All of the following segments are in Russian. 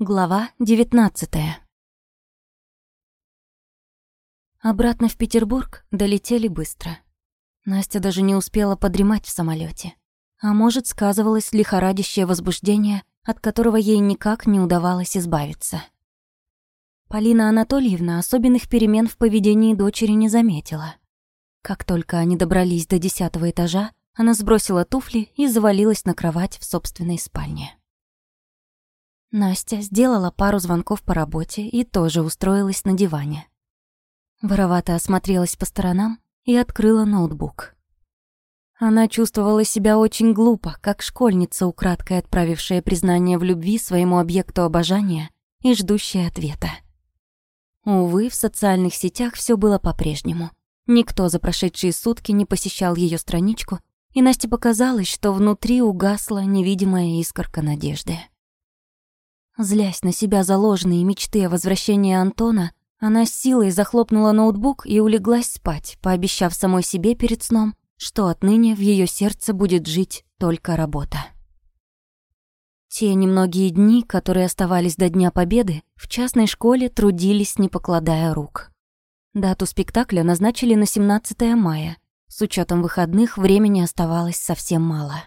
Глава девятнадцатая. Обратно в Петербург долетели быстро. Настя даже не успела подремать в самолете, А может, сказывалось лихорадящее возбуждение, от которого ей никак не удавалось избавиться. Полина Анатольевна особенных перемен в поведении дочери не заметила. Как только они добрались до десятого этажа, она сбросила туфли и завалилась на кровать в собственной спальне. Настя сделала пару звонков по работе и тоже устроилась на диване. Воровато осмотрелась по сторонам и открыла ноутбук. Она чувствовала себя очень глупо, как школьница, украдкой отправившая признание в любви своему объекту обожания и ждущая ответа. Увы, в социальных сетях все было по-прежнему. Никто за прошедшие сутки не посещал ее страничку, и Насте показалось, что внутри угасла невидимая искорка надежды. Злясь на себя за ложные мечты о возвращении Антона, она с силой захлопнула ноутбук и улеглась спать, пообещав самой себе перед сном, что отныне в ее сердце будет жить только работа. Те немногие дни, которые оставались до Дня Победы, в частной школе трудились, не покладая рук. Дату спектакля назначили на 17 мая. С учетом выходных времени оставалось совсем мало.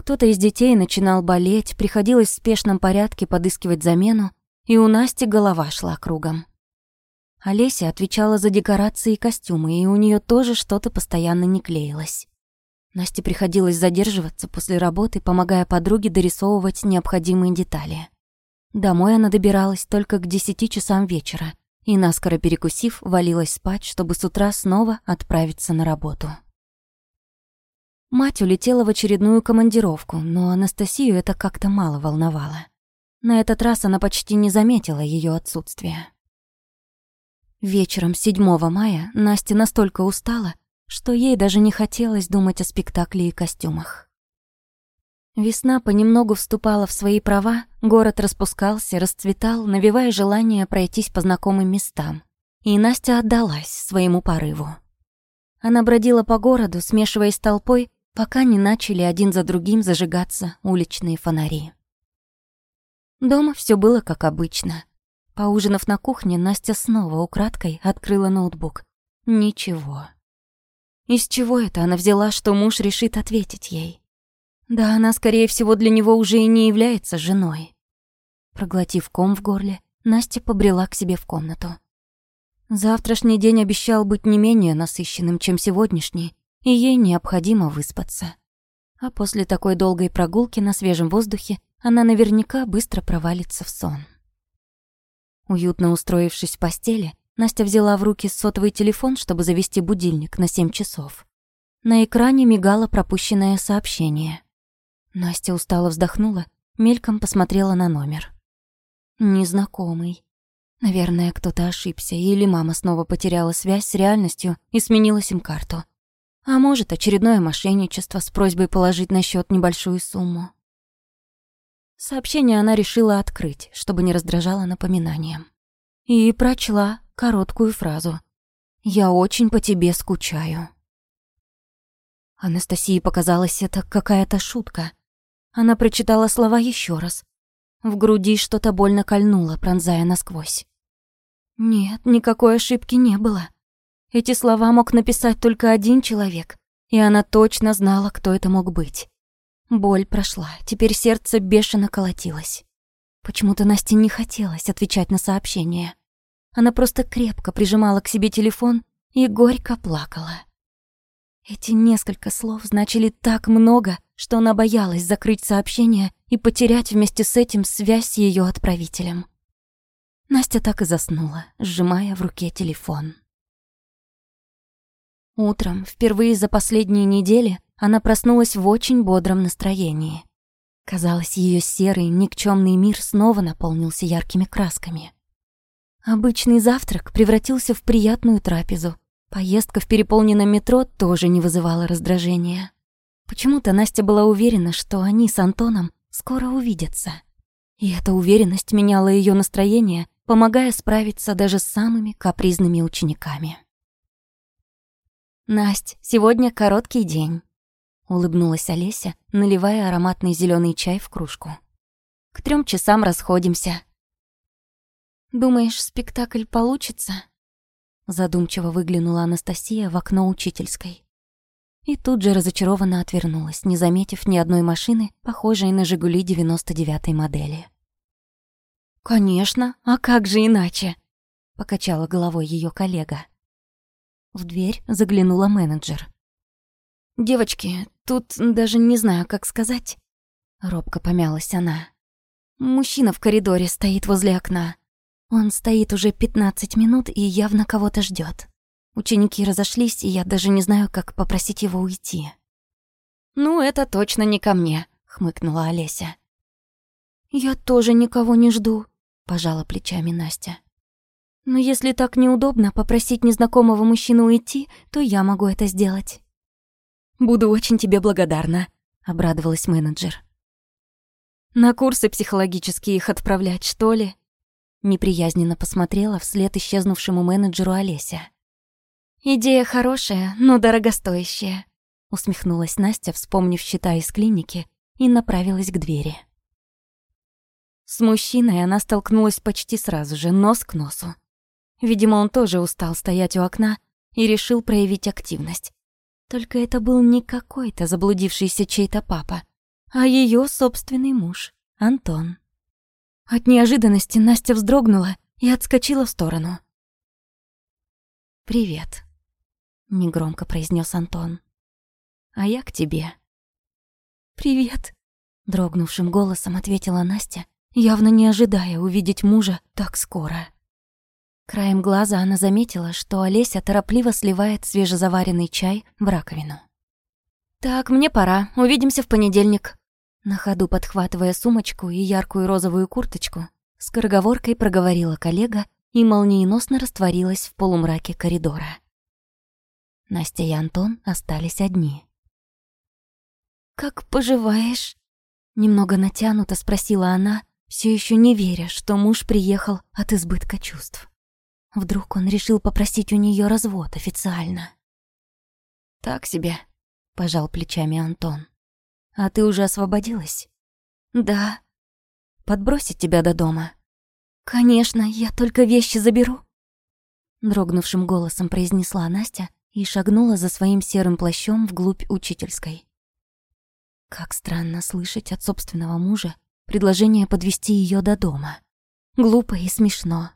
Кто-то из детей начинал болеть, приходилось в спешном порядке подыскивать замену, и у Насти голова шла кругом. Олеся отвечала за декорации и костюмы, и у нее тоже что-то постоянно не клеилось. Насте приходилось задерживаться после работы, помогая подруге дорисовывать необходимые детали. Домой она добиралась только к десяти часам вечера и, наскоро перекусив, валилась спать, чтобы с утра снова отправиться на работу. Мать улетела в очередную командировку, но Анастасию это как-то мало волновало. На этот раз она почти не заметила ее отсутствия. Вечером 7 мая Настя настолько устала, что ей даже не хотелось думать о спектакле и костюмах. Весна понемногу вступала в свои права, город распускался, расцветал, навевая желание пройтись по знакомым местам. И Настя отдалась своему порыву. Она бродила по городу, смешиваясь с толпой, пока не начали один за другим зажигаться уличные фонари. Дома все было как обычно. Поужинав на кухне, Настя снова украдкой открыла ноутбук. Ничего. Из чего это она взяла, что муж решит ответить ей? Да она, скорее всего, для него уже и не является женой. Проглотив ком в горле, Настя побрела к себе в комнату. Завтрашний день обещал быть не менее насыщенным, чем сегодняшний, и ей необходимо выспаться. А после такой долгой прогулки на свежем воздухе она наверняка быстро провалится в сон. Уютно устроившись в постели, Настя взяла в руки сотовый телефон, чтобы завести будильник на 7 часов. На экране мигало пропущенное сообщение. Настя устало вздохнула, мельком посмотрела на номер. Незнакомый. Наверное, кто-то ошибся, или мама снова потеряла связь с реальностью и сменила сим-карту. А может, очередное мошенничество с просьбой положить на счет небольшую сумму. Сообщение она решила открыть, чтобы не раздражало напоминанием. И прочла короткую фразу. «Я очень по тебе скучаю». Анастасии показалось это какая-то шутка. Она прочитала слова еще раз. В груди что-то больно кольнуло, пронзая насквозь. Нет, никакой ошибки не было. Эти слова мог написать только один человек, и она точно знала, кто это мог быть. Боль прошла, теперь сердце бешено колотилось. Почему-то Насте не хотелось отвечать на сообщение. Она просто крепко прижимала к себе телефон и горько плакала. Эти несколько слов значили так много, что она боялась закрыть сообщение и потерять вместе с этим связь с её отправителем. Настя так и заснула, сжимая в руке телефон. Утром, впервые за последние недели, она проснулась в очень бодром настроении. Казалось, ее серый, никчемный мир снова наполнился яркими красками. Обычный завтрак превратился в приятную трапезу. Поездка в переполненном метро тоже не вызывала раздражения. Почему-то Настя была уверена, что они с Антоном скоро увидятся. И эта уверенность меняла ее настроение, помогая справиться даже с самыми капризными учениками. «Насть, сегодня короткий день», — улыбнулась Олеся, наливая ароматный зеленый чай в кружку. К трем часам расходимся. Думаешь, спектакль получится? Задумчиво выглянула Анастасия в окно учительской. И тут же разочарованно отвернулась, не заметив ни одной машины, похожей на «Жигули» 99-й модели. «Конечно, а как же иначе?» — покачала головой ее коллега. В дверь заглянула менеджер. «Девочки, тут даже не знаю, как сказать». Робко помялась она. «Мужчина в коридоре стоит возле окна. Он стоит уже 15 минут и явно кого-то ждет. Ученики разошлись, и я даже не знаю, как попросить его уйти». «Ну, это точно не ко мне», — хмыкнула Олеся. «Я тоже никого не жду», — пожала плечами Настя. «Но если так неудобно попросить незнакомого мужчину уйти, то я могу это сделать». «Буду очень тебе благодарна», — обрадовалась менеджер. «На курсы психологические их отправлять, что ли?» Неприязненно посмотрела вслед исчезнувшему менеджеру Олеся. «Идея хорошая, но дорогостоящая», — усмехнулась Настя, вспомнив счета из клиники, и направилась к двери. С мужчиной она столкнулась почти сразу же, нос к носу. Видимо, он тоже устал стоять у окна и решил проявить активность. Только это был не какой-то заблудившийся чей-то папа, а ее собственный муж, Антон. От неожиданности Настя вздрогнула и отскочила в сторону. «Привет», — негромко произнес Антон. «А я к тебе». «Привет», — дрогнувшим голосом ответила Настя, явно не ожидая увидеть мужа так скоро. Краем глаза она заметила, что Олеся торопливо сливает свежезаваренный чай в раковину. «Так, мне пора. Увидимся в понедельник». На ходу подхватывая сумочку и яркую розовую курточку, скороговоркой проговорила коллега и молниеносно растворилась в полумраке коридора. Настя и Антон остались одни. «Как поживаешь?» Немного натянуто спросила она, все еще не веря, что муж приехал от избытка чувств. Вдруг он решил попросить у нее развод официально. «Так себе», — пожал плечами Антон. «А ты уже освободилась?» «Да». «Подбросить тебя до дома?» «Конечно, я только вещи заберу», — дрогнувшим голосом произнесла Настя и шагнула за своим серым плащом вглубь учительской. Как странно слышать от собственного мужа предложение подвести ее до дома. Глупо и смешно,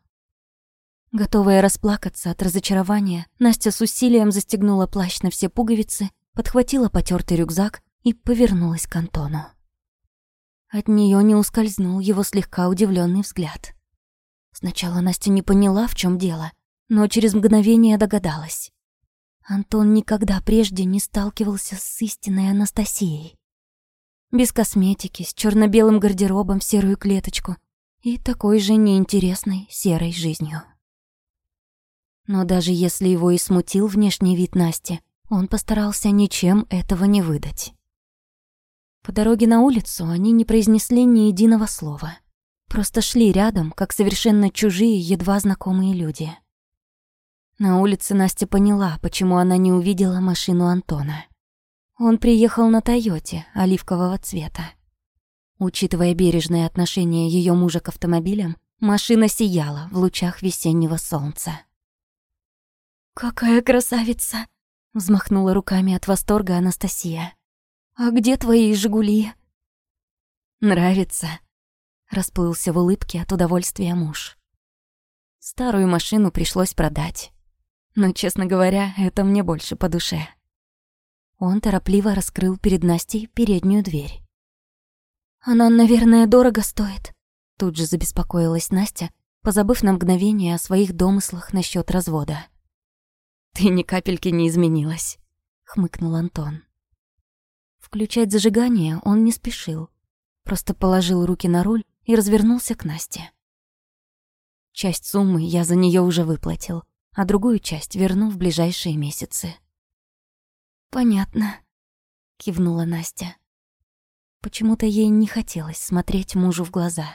Готовая расплакаться от разочарования, Настя с усилием застегнула плащ на все пуговицы, подхватила потертый рюкзак и повернулась к Антону. От нее не ускользнул его слегка удивленный взгляд. Сначала Настя не поняла, в чем дело, но через мгновение догадалась. Антон никогда прежде не сталкивался с истинной Анастасией. Без косметики, с черно белым гардеробом в серую клеточку и такой же неинтересной серой жизнью. Но даже если его и смутил внешний вид Насти, он постарался ничем этого не выдать. По дороге на улицу они не произнесли ни единого слова. Просто шли рядом, как совершенно чужие, едва знакомые люди. На улице Настя поняла, почему она не увидела машину Антона. Он приехал на «Тойоте» оливкового цвета. Учитывая бережное отношение ее мужа к автомобилям, машина сияла в лучах весеннего солнца. «Какая красавица!» — взмахнула руками от восторга Анастасия. «А где твои «Жигули»?» «Нравится», — расплылся в улыбке от удовольствия муж. Старую машину пришлось продать. Но, честно говоря, это мне больше по душе. Он торопливо раскрыл перед Настей переднюю дверь. «Она, наверное, дорого стоит», — тут же забеспокоилась Настя, позабыв на мгновение о своих домыслах насчет развода. «Ты ни капельки не изменилась», — хмыкнул Антон. Включать зажигание он не спешил, просто положил руки на руль и развернулся к Насте. Часть суммы я за нее уже выплатил, а другую часть верну в ближайшие месяцы. «Понятно», — кивнула Настя. Почему-то ей не хотелось смотреть мужу в глаза.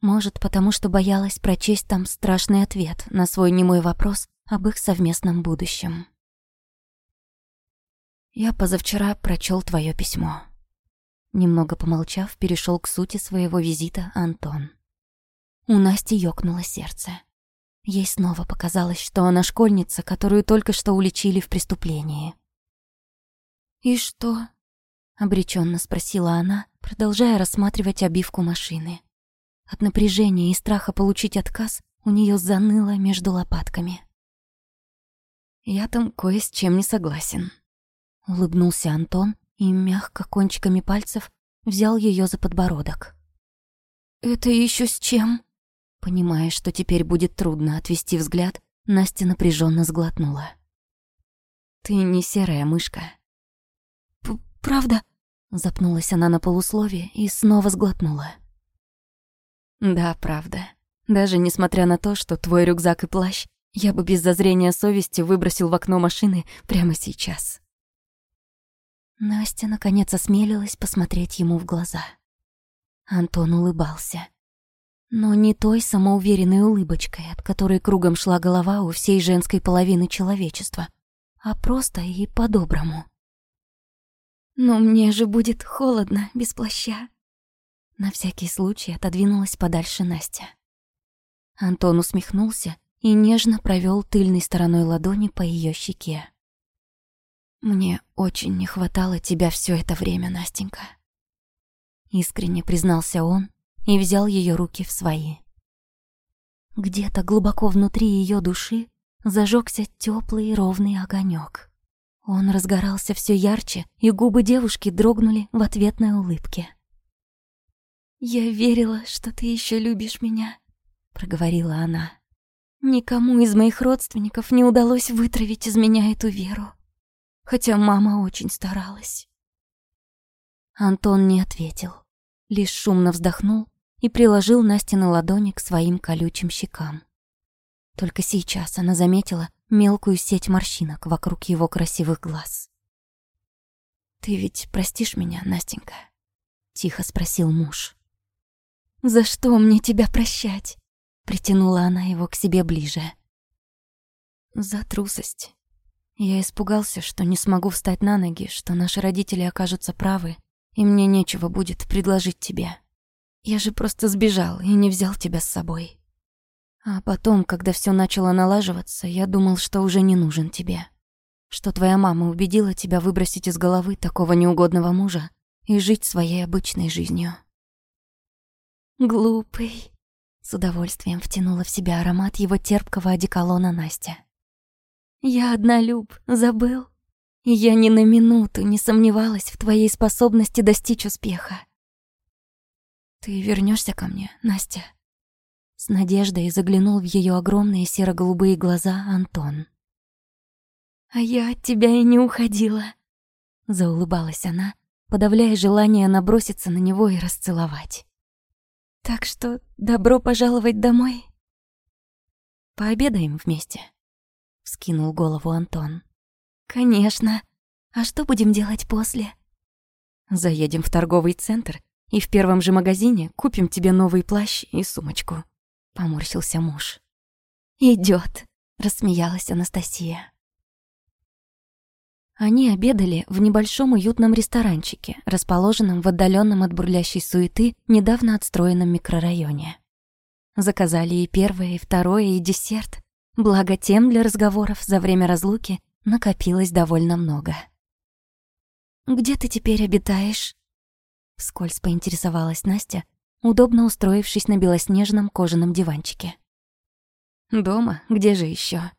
Может, потому что боялась прочесть там страшный ответ на свой немой вопрос об их совместном будущем. Я позавчера прочел твое письмо. Немного помолчав, перешел к сути своего визита Антон. У Насти ёкнуло сердце. Ей снова показалось, что она школьница, которую только что уличили в преступлении. «И что?» — обреченно спросила она, продолжая рассматривать обивку машины. От напряжения и страха получить отказ у нее заныло между лопатками. «Я там кое с чем не согласен», — улыбнулся Антон и мягко кончиками пальцев взял ее за подбородок. «Это еще с чем?» Понимая, что теперь будет трудно отвести взгляд, Настя напряженно сглотнула. «Ты не серая мышка». П «Правда?» Запнулась она на полусловие и снова сглотнула. «Да, правда. Даже несмотря на то, что твой рюкзак и плащ я бы без зазрения совести выбросил в окно машины прямо сейчас». Настя наконец осмелилась посмотреть ему в глаза. Антон улыбался. Но не той самоуверенной улыбочкой, от которой кругом шла голова у всей женской половины человечества, а просто и по-доброму. «Но мне же будет холодно без плаща», на всякий случай отодвинулась подальше Настя. Антон усмехнулся и нежно провел тыльной стороной ладони по ее щеке. «Мне очень не хватало тебя все это время, Настенька». Искренне признался он и взял ее руки в свои. Где-то глубоко внутри ее души зажегся теплый ровный огонек. Он разгорался все ярче, и губы девушки дрогнули в ответной улыбке. «Я верила, что ты еще любишь меня», — проговорила она. «Никому из моих родственников не удалось вытравить из меня эту веру, хотя мама очень старалась». Антон не ответил, лишь шумно вздохнул и приложил Настины ладони к своим колючим щекам. Только сейчас она заметила мелкую сеть морщинок вокруг его красивых глаз. «Ты ведь простишь меня, Настенька?» — тихо спросил муж. «За что мне тебя прощать?» Притянула она его к себе ближе. «За трусость. Я испугался, что не смогу встать на ноги, что наши родители окажутся правы, и мне нечего будет предложить тебе. Я же просто сбежал и не взял тебя с собой. А потом, когда все начало налаживаться, я думал, что уже не нужен тебе. Что твоя мама убедила тебя выбросить из головы такого неугодного мужа и жить своей обычной жизнью. «Глупый!» С удовольствием втянула в себя аромат его терпкого одеколона Настя. «Я однолюб, забыл? Я ни на минуту не сомневалась в твоей способности достичь успеха. Ты вернешься ко мне, Настя?» С надеждой заглянул в ее огромные серо-голубые глаза Антон. «А я от тебя и не уходила», — заулыбалась она, подавляя желание наброситься на него и расцеловать. Так что добро пожаловать домой. Пообедаем вместе, вскинул голову Антон. Конечно. А что будем делать после? Заедем в торговый центр и в первом же магазине купим тебе новый плащ и сумочку, поморщился муж. Идёт, рассмеялась Анастасия. Они обедали в небольшом уютном ресторанчике, расположенном в отдаленном от бурлящей суеты недавно отстроенном микрорайоне. Заказали и первое, и второе, и десерт. Благо тем для разговоров за время разлуки накопилось довольно много. «Где ты теперь обитаешь?» Вскользь поинтересовалась Настя, удобно устроившись на белоснежном кожаном диванчике. «Дома? Где же еще?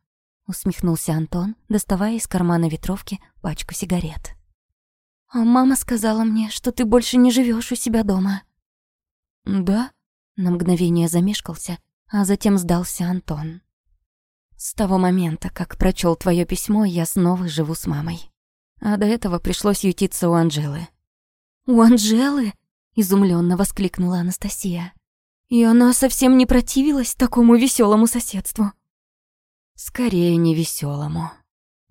Усмехнулся Антон, доставая из кармана ветровки пачку сигарет. А мама сказала мне, что ты больше не живешь у себя дома. Да? На мгновение замешкался, а затем сдался Антон. С того момента, как прочел твое письмо, я снова живу с мамой. А до этого пришлось ютиться у Анжелы. У Анжелы? изумленно воскликнула Анастасия. И она совсем не противилась такому веселому соседству. Скорее невеселому.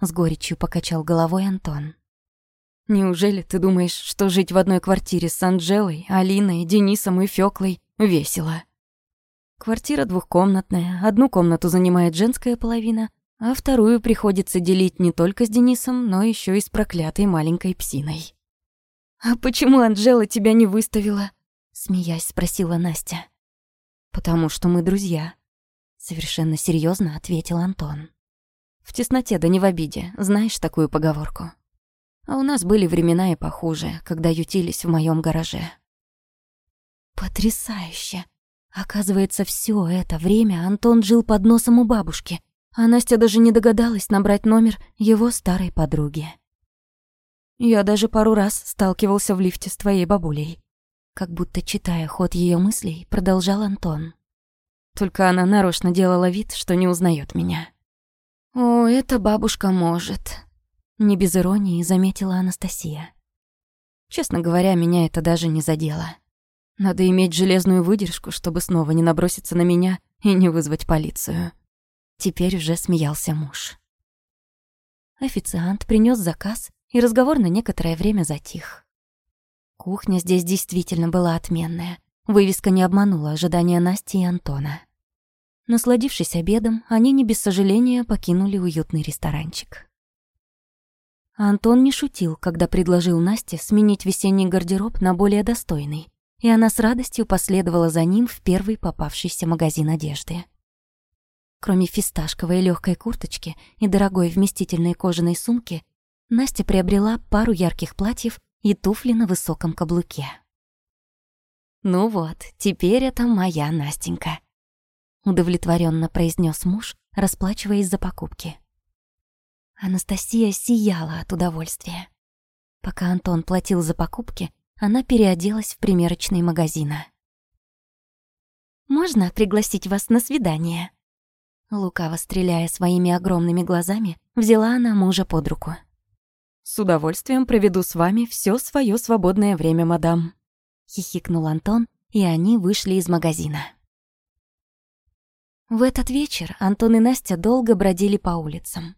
С горечью покачал головой Антон. Неужели ты думаешь, что жить в одной квартире с Анжелой, Алиной, Денисом и Фёклой весело? Квартира двухкомнатная, одну комнату занимает женская половина, а вторую приходится делить не только с Денисом, но еще и с проклятой маленькой псиной. «А почему Анжела тебя не выставила?» Смеясь, спросила Настя. «Потому что мы друзья», — совершенно серьезно ответил Антон. «В тесноте да не в обиде, знаешь такую поговорку. А у нас были времена и похуже, когда ютились в моем гараже». «Потрясающе!» Оказывается, все это время Антон жил под носом у бабушки, а Настя даже не догадалась набрать номер его старой подруги. Я даже пару раз сталкивался в лифте с твоей бабулей. Как будто читая ход ее мыслей, продолжал Антон. Только она нарочно делала вид, что не узнает меня. «О, эта бабушка может», — не без иронии заметила Анастасия. Честно говоря, меня это даже не задело. Надо иметь железную выдержку, чтобы снова не наброситься на меня и не вызвать полицию. Теперь уже смеялся муж. Официант принес заказ, и разговор на некоторое время затих. Кухня здесь действительно была отменная. Вывеска не обманула ожидания Насти и Антона. Насладившись обедом, они не без сожаления покинули уютный ресторанчик. Антон не шутил, когда предложил Насте сменить весенний гардероб на более достойный, и она с радостью последовала за ним в первый попавшийся магазин одежды. Кроме фисташковой легкой курточки и дорогой вместительной кожаной сумки, Настя приобрела пару ярких платьев и туфли на высоком каблуке. «Ну вот, теперь это моя Настенька», — удовлетворенно произнес муж, расплачиваясь за покупки. Анастасия сияла от удовольствия. Пока Антон платил за покупки, она переоделась в примерочный магазина. «Можно пригласить вас на свидание?» Лукаво стреляя своими огромными глазами, взяла она мужа под руку. «С удовольствием проведу с вами все свое свободное время, мадам», — хихикнул Антон, и они вышли из магазина. В этот вечер Антон и Настя долго бродили по улицам.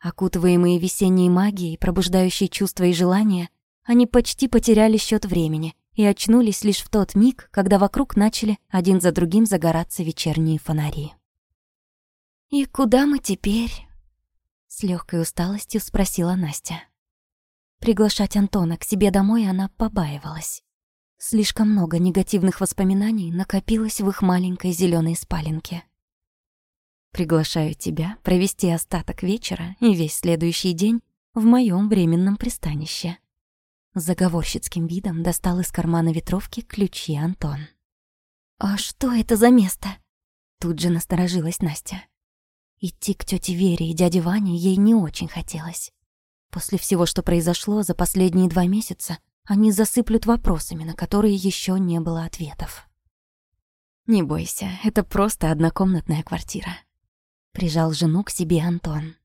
Окутываемые весенней магией, пробуждающей чувства и желания, они почти потеряли счет времени и очнулись лишь в тот миг, когда вокруг начали один за другим загораться вечерние фонари. «И куда мы теперь?» С легкой усталостью спросила Настя. Приглашать Антона к себе домой она побаивалась. Слишком много негативных воспоминаний накопилось в их маленькой зеленой спаленке. «Приглашаю тебя провести остаток вечера и весь следующий день в моем временном пристанище», заговорщицким видом достал из кармана ветровки ключи Антон. «А что это за место?» Тут же насторожилась Настя. Идти к тете Вере и дяде Ване ей не очень хотелось. После всего, что произошло за последние два месяца, они засыплют вопросами, на которые еще не было ответов. «Не бойся, это просто однокомнатная квартира», — прижал жену к себе Антон.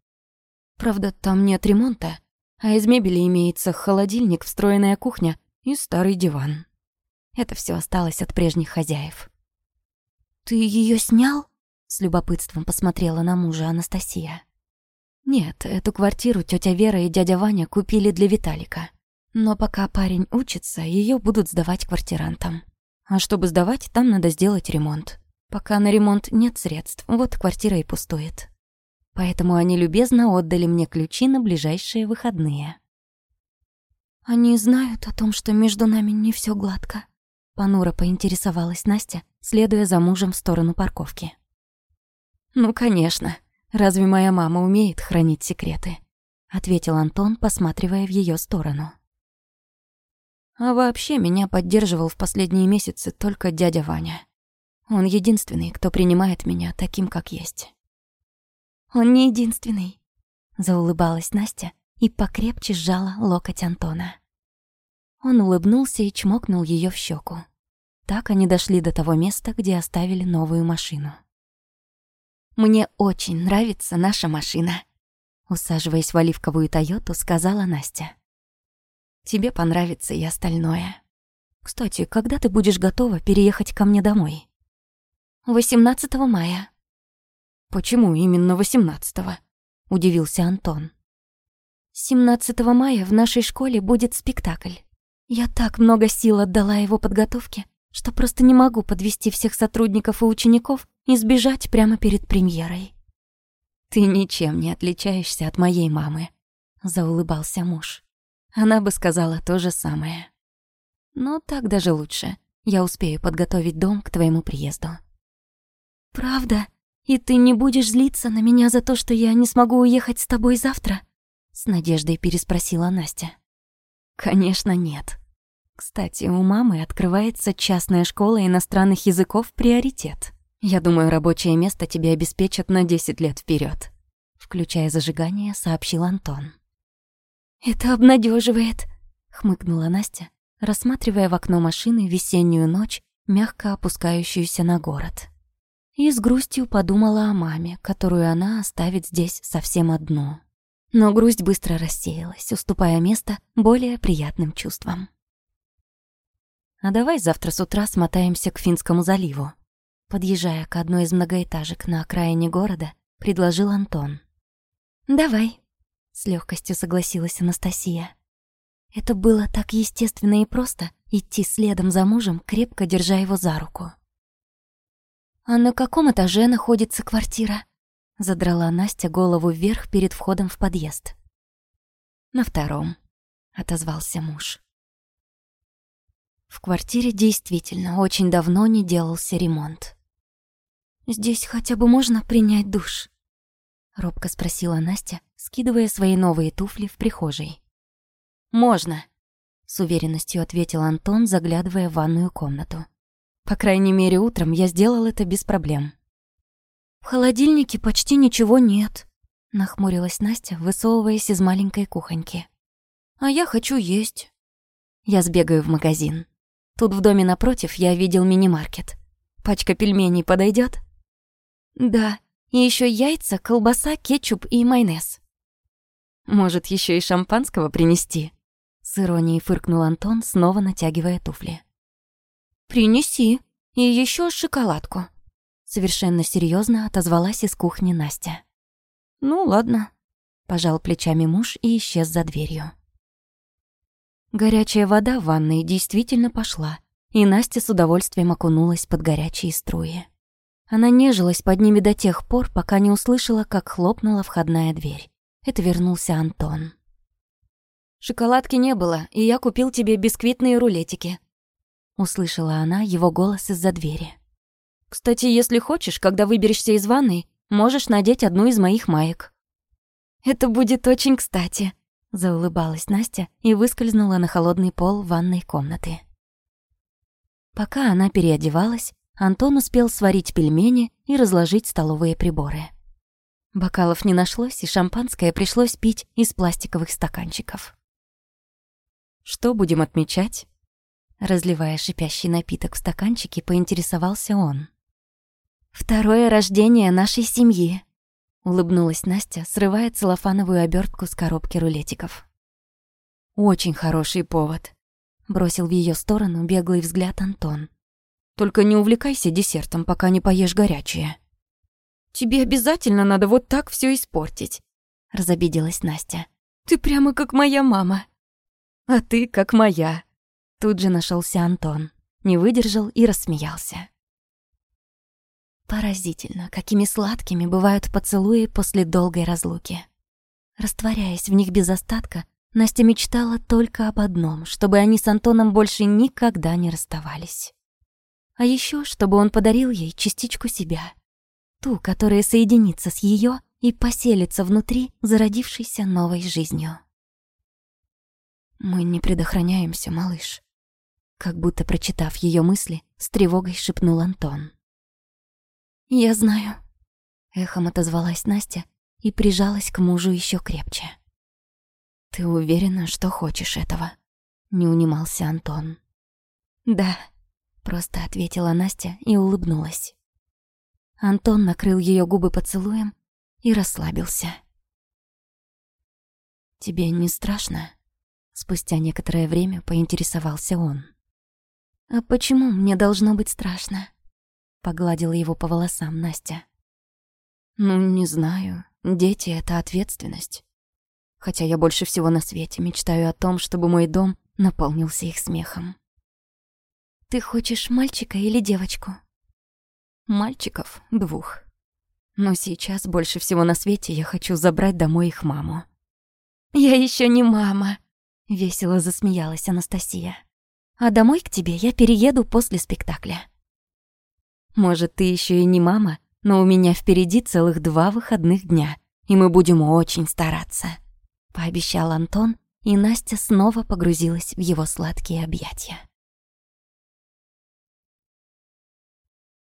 «Правда, там нет ремонта, а из мебели имеется холодильник, встроенная кухня и старый диван. Это все осталось от прежних хозяев. «Ты ее снял?» — с любопытством посмотрела на мужа Анастасия. «Нет, эту квартиру тетя Вера и дядя Ваня купили для Виталика. Но пока парень учится, ее будут сдавать квартирантам. А чтобы сдавать, там надо сделать ремонт. Пока на ремонт нет средств, вот квартира и пустует». Поэтому они любезно отдали мне ключи на ближайшие выходные. «Они знают о том, что между нами не все гладко?» Понуро поинтересовалась Настя, следуя за мужем в сторону парковки. «Ну, конечно. Разве моя мама умеет хранить секреты?» ответил Антон, посматривая в ее сторону. А вообще меня поддерживал в последние месяцы только дядя Ваня. Он единственный, кто принимает меня таким, как есть. Он не единственный», — заулыбалась Настя и покрепче сжала локоть Антона. Он улыбнулся и чмокнул ее в щеку. Так они дошли до того места, где оставили новую машину. «Мне очень нравится наша машина», — усаживаясь в оливковую «Тойоту», сказала Настя. «Тебе понравится и остальное. Кстати, когда ты будешь готова переехать ко мне домой?» «18 мая», «Почему именно 18-го?» — удивился Антон. «17 мая в нашей школе будет спектакль. Я так много сил отдала его подготовке, что просто не могу подвести всех сотрудников и учеников и сбежать прямо перед премьерой». «Ты ничем не отличаешься от моей мамы», — заулыбался муж. Она бы сказала то же самое. Но так даже лучше. Я успею подготовить дом к твоему приезду. Правда? И ты не будешь злиться на меня за то, что я не смогу уехать с тобой завтра? С надеждой переспросила Настя. Конечно, нет. Кстати, у мамы открывается частная школа иностранных языков «Приоритет». Я думаю, рабочее место тебе обеспечат на 10 лет вперед. Включая зажигание, сообщил Антон. «Это обнадеживает, хмыкнула Настя, рассматривая в окно машины весеннюю ночь, мягко опускающуюся на город. И с грустью подумала о маме, которую она оставит здесь совсем одну. Но грусть быстро рассеялась, уступая место более приятным чувствам. «А давай завтра с утра смотаемся к Финскому заливу», подъезжая к одной из многоэтажек на окраине города, предложил Антон. «Давай», — с легкостью согласилась Анастасия. Это было так естественно и просто идти следом за мужем, крепко держа его за руку. «А на каком этаже находится квартира?» Задрала Настя голову вверх перед входом в подъезд. «На втором», — отозвался муж. В квартире действительно очень давно не делался ремонт. «Здесь хотя бы можно принять душ?» Робко спросила Настя, скидывая свои новые туфли в прихожей. «Можно», — с уверенностью ответил Антон, заглядывая в ванную комнату. «По крайней мере, утром я сделал это без проблем». «В холодильнике почти ничего нет», — нахмурилась Настя, высовываясь из маленькой кухоньки. «А я хочу есть». «Я сбегаю в магазин. Тут в доме напротив я видел мини-маркет. Пачка пельменей подойдет? «Да, и еще яйца, колбаса, кетчуп и майонез». «Может, еще и шампанского принести?» С иронией фыркнул Антон, снова натягивая туфли. «Принеси. И еще шоколадку». Совершенно серьезно отозвалась из кухни Настя. «Ну, ладно», — пожал плечами муж и исчез за дверью. Горячая вода в ванной действительно пошла, и Настя с удовольствием окунулась под горячие струи. Она нежилась под ними до тех пор, пока не услышала, как хлопнула входная дверь. Это вернулся Антон. Шоколадки не было, и я купил тебе бисквитные рулетики». Услышала она его голос из-за двери. «Кстати, если хочешь, когда выберешься из ванной, можешь надеть одну из моих маек». «Это будет очень кстати», — заулыбалась Настя и выскользнула на холодный пол ванной комнаты. Пока она переодевалась, Антон успел сварить пельмени и разложить столовые приборы. Бокалов не нашлось, и шампанское пришлось пить из пластиковых стаканчиков. «Что будем отмечать?» Разливая шипящий напиток в стаканчике, поинтересовался он. «Второе рождение нашей семьи», — улыбнулась Настя, срывая целлофановую обертку с коробки рулетиков. «Очень хороший повод», — бросил в ее сторону беглый взгляд Антон. «Только не увлекайся десертом, пока не поешь горячее». «Тебе обязательно надо вот так все испортить», — разобиделась Настя. «Ты прямо как моя мама». А ты как моя. Тут же нашелся Антон. Не выдержал и рассмеялся. Поразительно, какими сладкими бывают поцелуи после долгой разлуки. Растворяясь в них без остатка, Настя мечтала только об одном, чтобы они с Антоном больше никогда не расставались. А еще, чтобы он подарил ей частичку себя. Ту, которая соединится с ее и поселится внутри зародившейся новой жизнью. «Мы не предохраняемся, малыш», — как будто прочитав ее мысли, с тревогой шепнул Антон. «Я знаю», — эхом отозвалась Настя и прижалась к мужу еще крепче. «Ты уверена, что хочешь этого?» — не унимался Антон. «Да», — просто ответила Настя и улыбнулась. Антон накрыл ее губы поцелуем и расслабился. «Тебе не страшно?» Спустя некоторое время поинтересовался он. «А почему мне должно быть страшно?» Погладила его по волосам Настя. «Ну, не знаю. Дети — это ответственность. Хотя я больше всего на свете мечтаю о том, чтобы мой дом наполнился их смехом». «Ты хочешь мальчика или девочку?» «Мальчиков двух. Но сейчас больше всего на свете я хочу забрать домой их маму». «Я еще не мама», — весело засмеялась Анастасия. «А домой к тебе я перееду после спектакля». «Может, ты еще и не мама, но у меня впереди целых два выходных дня, и мы будем очень стараться», — пообещал Антон, и Настя снова погрузилась в его сладкие объятия.